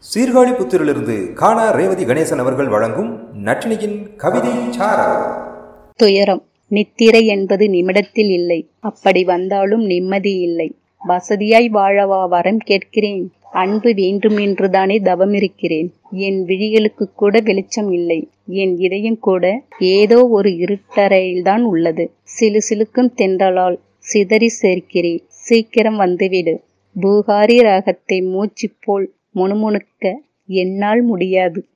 சீர்காழி புத்திரிலிருந்து காணா ரேவதி கணேசன் அவர்கள் வழங்கும் நட்டினியின் கவிதை துயரம். நித்திரை என்பது நிமிடத்தில் இல்லை. அப்படி வந்தாலும் நிம்மதி இல்லை. வசதியாய் வாழவா வரம் கேட்கிறேன். அன்பு வேண்டுமென்றுதானே தவமிருக்கிறேன் என் விழிகளுக்கு கூட வெளிச்சம் இல்லை. என் இதயம் கூட ஏதோ ஒரு இருட்டறையில்தான் உள்ளது. சிலு சிலுக்கும் தென்றலால் சிதறி சேர்க்கிறேன். சீக்கிரம் வந்துவிடு. பூகாரி ராகத்தை மூச்சு போல் முணுமுணுக்க என்னால் முடியாது.